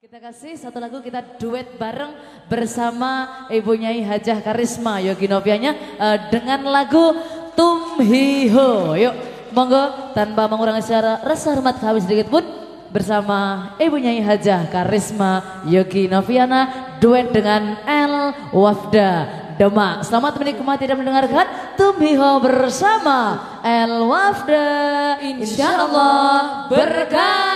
Kita kasih satu lagu kita duet bareng bersama Ibu Nyai Hajah Karisma Yogi Novianya uh, dengan lagu Tumhiho. Yuk, monggo tanpa mengurangi secara rasa hormat kami sedikit pun bersama Ibu Nyai Hajah Karisma Yogi Noviana duet dengan El Wafda Demak. Selamat menikmati dan mendengarkan Tumhiho bersama El Wafda. Insya Allah berkah.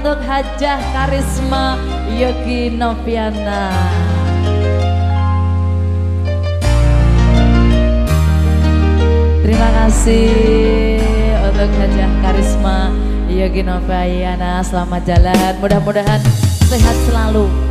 Untuk Hajah Karisma Yogi Noviana. Terima kasih untuk Hajah Karisma Yogi Noviana. Selamat jalan, mudah-mudahan sehat selalu.